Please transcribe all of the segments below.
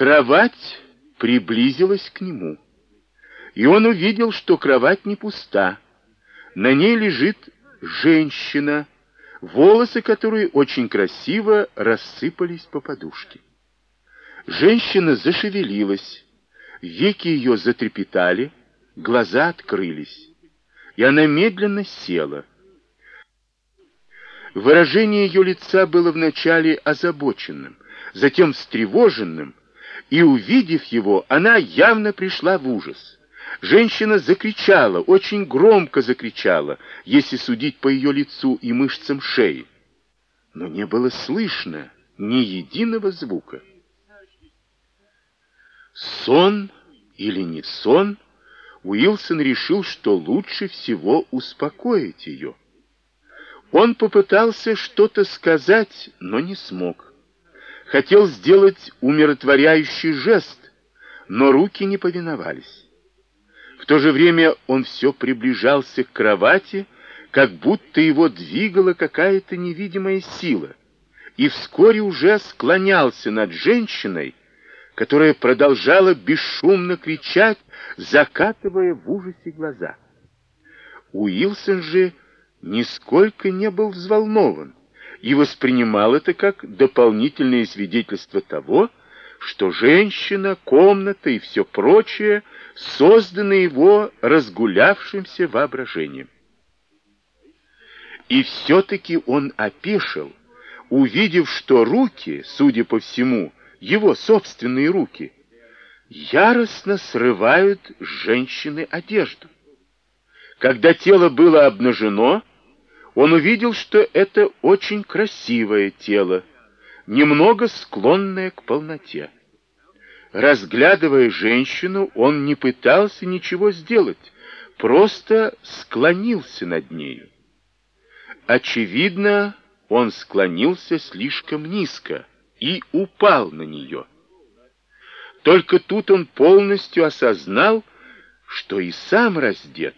Кровать приблизилась к нему, и он увидел, что кровать не пуста. На ней лежит женщина, волосы которой очень красиво рассыпались по подушке. Женщина зашевелилась, веки ее затрепетали, глаза открылись, и она медленно села. Выражение ее лица было вначале озабоченным, затем встревоженным, и, увидев его, она явно пришла в ужас. Женщина закричала, очень громко закричала, если судить по ее лицу и мышцам шеи. Но не было слышно ни единого звука. Сон или не сон, Уилсон решил, что лучше всего успокоить ее. Он попытался что-то сказать, но не смог. Хотел сделать умиротворяющий жест, но руки не повиновались. В то же время он все приближался к кровати, как будто его двигала какая-то невидимая сила, и вскоре уже склонялся над женщиной, которая продолжала бесшумно кричать, закатывая в ужасе глаза. Уилсон же нисколько не был взволнован и воспринимал это как дополнительное свидетельство того, что женщина, комната и все прочее созданы его разгулявшимся воображением. И все-таки он опешил, увидев, что руки, судя по всему, его собственные руки, яростно срывают с женщины одежду. Когда тело было обнажено, он увидел, что это очень красивое тело, немного склонное к полноте. Разглядывая женщину, он не пытался ничего сделать, просто склонился над нею. Очевидно, он склонился слишком низко и упал на нее. Только тут он полностью осознал, что и сам раздет.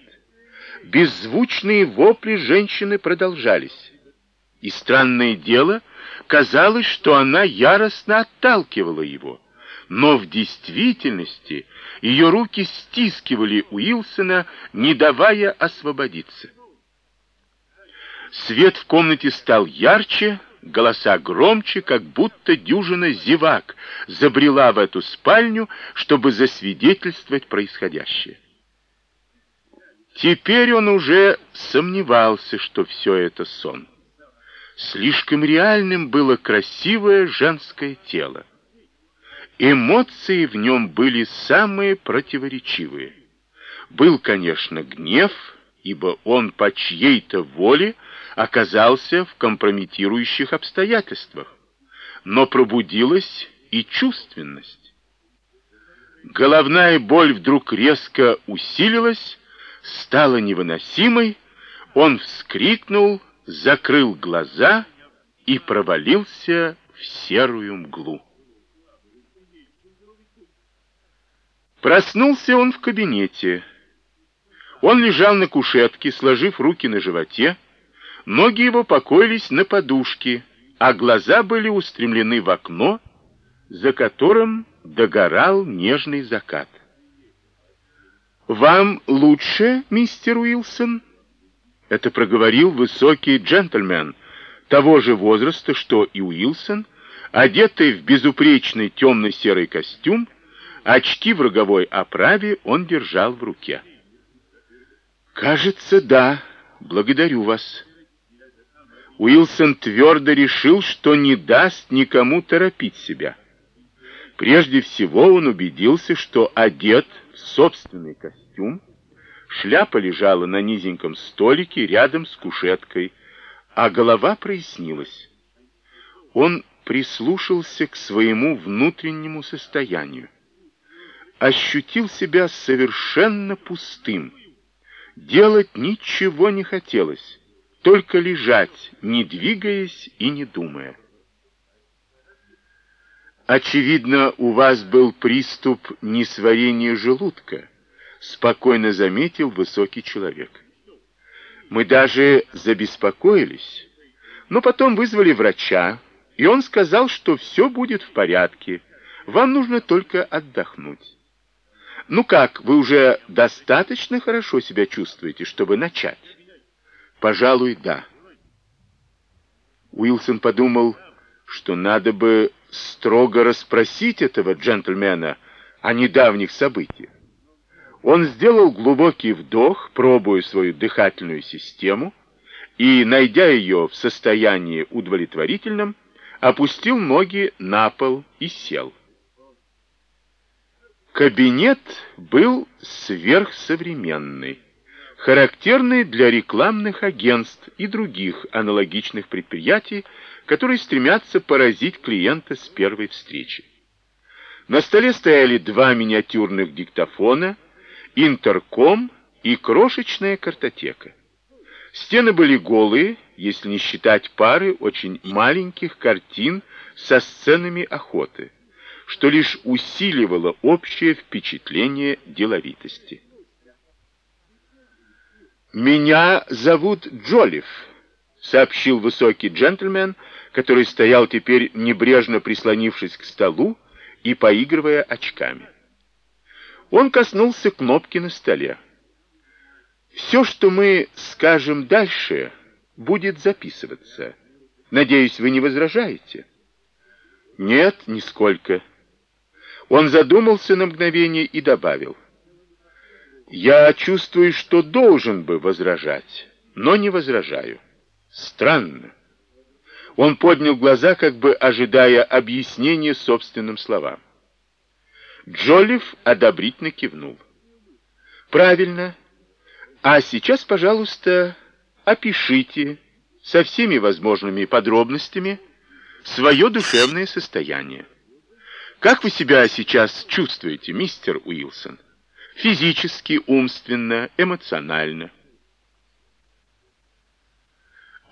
Беззвучные вопли женщины продолжались. И странное дело, казалось, что она яростно отталкивала его. Но в действительности ее руки стискивали Уилсона, не давая освободиться. Свет в комнате стал ярче, голоса громче, как будто дюжина зевак забрела в эту спальню, чтобы засвидетельствовать происходящее. Теперь он уже сомневался, что все это сон. Слишком реальным было красивое женское тело. Эмоции в нем были самые противоречивые. Был, конечно, гнев, ибо он по чьей-то воле оказался в компрометирующих обстоятельствах, но пробудилась и чувственность. Головная боль вдруг резко усилилась, стала невыносимой, он вскрикнул, закрыл глаза и провалился в серую мглу. Проснулся он в кабинете. Он лежал на кушетке, сложив руки на животе, ноги его покоились на подушке, а глаза были устремлены в окно, за которым догорал нежный закат. «Вам лучше, мистер Уилсон?» Это проговорил высокий джентльмен того же возраста, что и Уилсон, одетый в безупречный темно-серый костюм, очки в роговой оправе он держал в руке. «Кажется, да. Благодарю вас». Уилсон твердо решил, что не даст никому торопить себя. Прежде всего он убедился, что одет собственный костюм, шляпа лежала на низеньком столике рядом с кушеткой, а голова прояснилась. Он прислушался к своему внутреннему состоянию. Ощутил себя совершенно пустым. Делать ничего не хотелось, только лежать, не двигаясь и не думая. Очевидно, у вас был приступ несварения желудка, спокойно заметил высокий человек. Мы даже забеспокоились, но потом вызвали врача, и он сказал, что все будет в порядке. Вам нужно только отдохнуть. Ну как, вы уже достаточно хорошо себя чувствуете, чтобы начать? Пожалуй, да. Уилсон подумал, что надо бы строго расспросить этого джентльмена о недавних событиях. Он сделал глубокий вдох, пробуя свою дыхательную систему, и, найдя ее в состоянии удовлетворительном, опустил ноги на пол и сел. Кабинет был сверхсовременный, характерный для рекламных агентств и других аналогичных предприятий, которые стремятся поразить клиента с первой встречи. На столе стояли два миниатюрных диктофона, интерком и крошечная картотека. Стены были голые, если не считать пары очень маленьких картин со сценами охоты, что лишь усиливало общее впечатление деловитости. «Меня зовут Джолиф», — сообщил высокий джентльмен, который стоял теперь небрежно прислонившись к столу и поигрывая очками. Он коснулся кнопки на столе. Все, что мы скажем дальше, будет записываться. Надеюсь, вы не возражаете? Нет, нисколько. Он задумался на мгновение и добавил. Я чувствую, что должен бы возражать, но не возражаю. Странно. Он поднял глаза, как бы ожидая объяснения собственным словам. Джолиф одобрительно кивнул. Правильно. А сейчас, пожалуйста, опишите со всеми возможными подробностями свое душевное состояние. Как вы себя сейчас чувствуете, мистер Уилсон? Физически, умственно, эмоционально?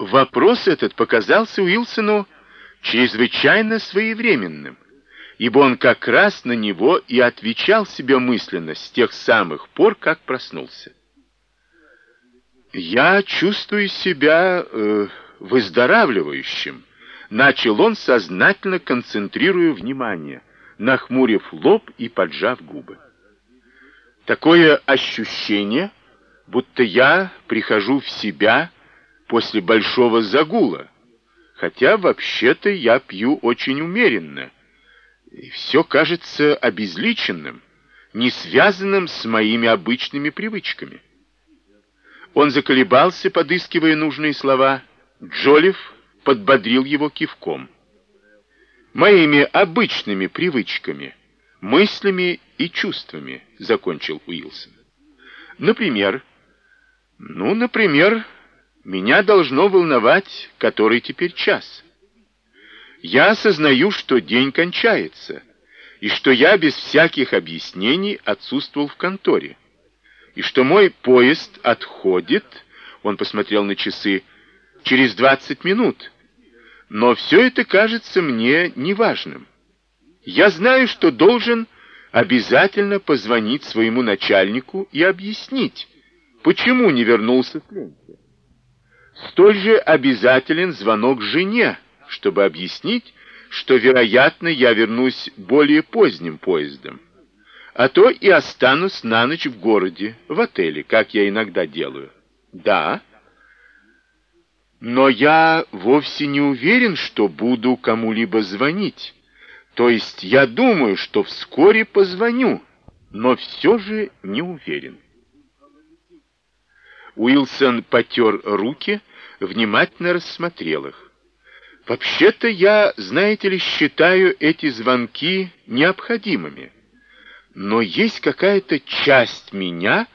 Вопрос этот показался Уилсону чрезвычайно своевременным, ибо он как раз на него и отвечал себе мысленно с тех самых пор, как проснулся. «Я чувствую себя э, выздоравливающим», — начал он, сознательно концентрируя внимание, нахмурив лоб и поджав губы. «Такое ощущение, будто я прихожу в себя после большого загула, хотя вообще-то я пью очень умеренно, и все кажется обезличенным, не связанным с моими обычными привычками». Он заколебался, подыскивая нужные слова. Джолиф подбодрил его кивком. «Моими обычными привычками, мыслями и чувствами», — закончил Уилсон. «Например, ну, например, меня должно волновать, который теперь час. Я осознаю, что день кончается, и что я без всяких объяснений отсутствовал в конторе и что мой поезд отходит, он посмотрел на часы, через 20 минут. Но все это кажется мне неважным. Я знаю, что должен обязательно позвонить своему начальнику и объяснить, почему не вернулся с ленти. Столь же обязателен звонок жене, чтобы объяснить, что, вероятно, я вернусь более поздним поездом а то и останусь на ночь в городе, в отеле, как я иногда делаю. Да. Но я вовсе не уверен, что буду кому-либо звонить. То есть я думаю, что вскоре позвоню, но все же не уверен. Уилсон потер руки, внимательно рассмотрел их. Вообще-то я, знаете ли, считаю эти звонки необходимыми но есть какая-то часть меня,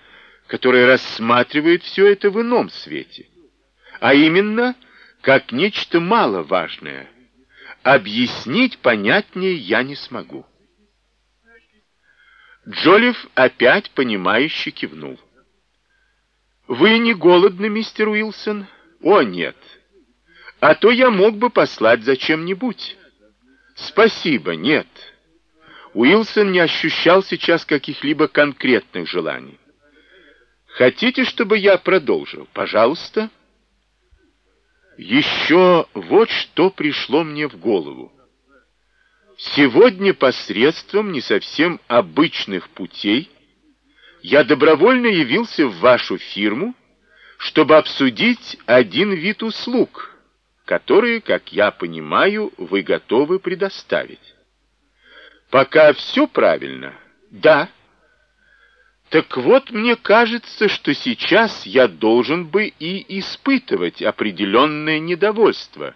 которая рассматривает все это в ином свете. А именно, как нечто маловажное. Объяснить понятнее я не смогу. Джолиф опять понимающе кивнул. «Вы не голодны, мистер Уилсон?» «О, нет. А то я мог бы послать за чем-нибудь». «Спасибо, нет». Уилсон не ощущал сейчас каких-либо конкретных желаний. «Хотите, чтобы я продолжил? Пожалуйста». Еще вот что пришло мне в голову. Сегодня посредством не совсем обычных путей я добровольно явился в вашу фирму, чтобы обсудить один вид услуг, которые, как я понимаю, вы готовы предоставить. Пока все правильно? Да. Так вот, мне кажется, что сейчас я должен бы и испытывать определенное недовольство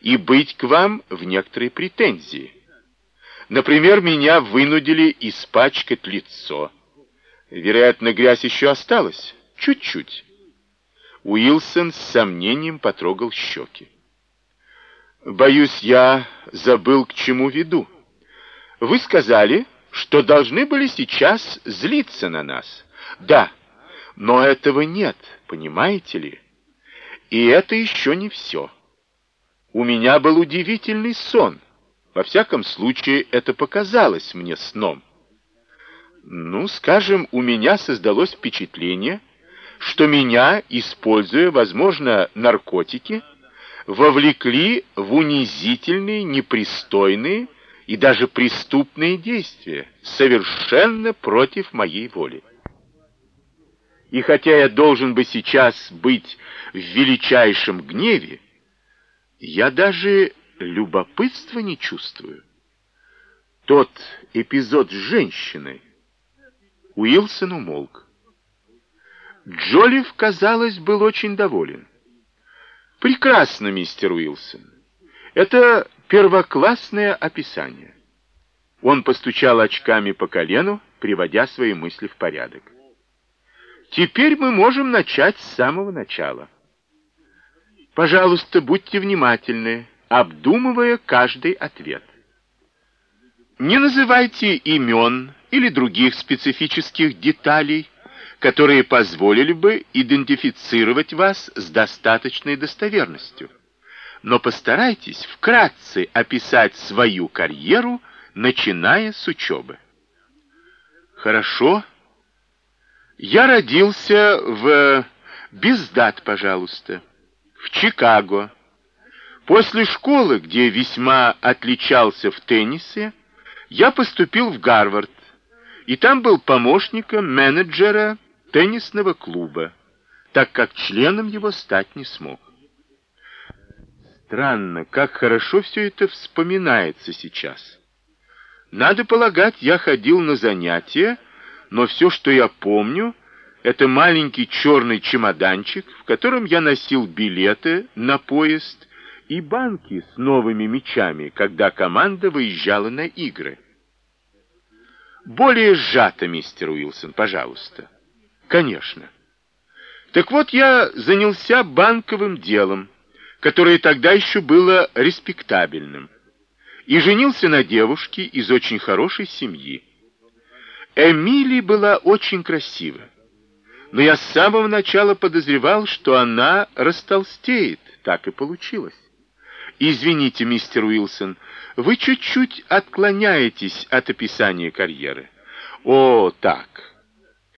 и быть к вам в некоторой претензии. Например, меня вынудили испачкать лицо. Вероятно, грязь еще осталась. Чуть-чуть. Уилсон с сомнением потрогал щеки. Боюсь, я забыл, к чему веду. Вы сказали, что должны были сейчас злиться на нас. Да, но этого нет, понимаете ли? И это еще не все. У меня был удивительный сон. Во всяком случае, это показалось мне сном. Ну, скажем, у меня создалось впечатление, что меня, используя, возможно, наркотики, вовлекли в унизительные, непристойные и даже преступные действия, совершенно против моей воли. И хотя я должен бы сейчас быть в величайшем гневе, я даже любопытства не чувствую. Тот эпизод с женщиной. Уилсон умолк. Джолиф, казалось, был очень доволен. Прекрасно, мистер Уилсон. Это первоклассное описание. Он постучал очками по колену, приводя свои мысли в порядок. Теперь мы можем начать с самого начала. Пожалуйста, будьте внимательны обдумывая каждый ответ. Не называйте имен или других специфических деталей, которые позволили бы идентифицировать вас с достаточной достоверностью. Но постарайтесь вкратце описать свою карьеру, начиная с учебы. Хорошо. Я родился в... Без дат, пожалуйста. В Чикаго. После школы, где весьма отличался в теннисе, я поступил в Гарвард, и там был помощником менеджера теннисного клуба, так как членом его стать не смог. Странно, как хорошо все это вспоминается сейчас. Надо полагать, я ходил на занятия, но все, что я помню, это маленький черный чемоданчик, в котором я носил билеты на поезд и банки с новыми мячами, когда команда выезжала на игры. Более сжато, мистер Уилсон, пожалуйста. Конечно. Так вот, я занялся банковым делом, которое тогда еще было респектабельным, и женился на девушке из очень хорошей семьи. Эмили была очень красива, но я с самого начала подозревал, что она растолстеет, так и получилось. Извините, мистер Уилсон, вы чуть-чуть отклоняетесь от описания карьеры. О, так.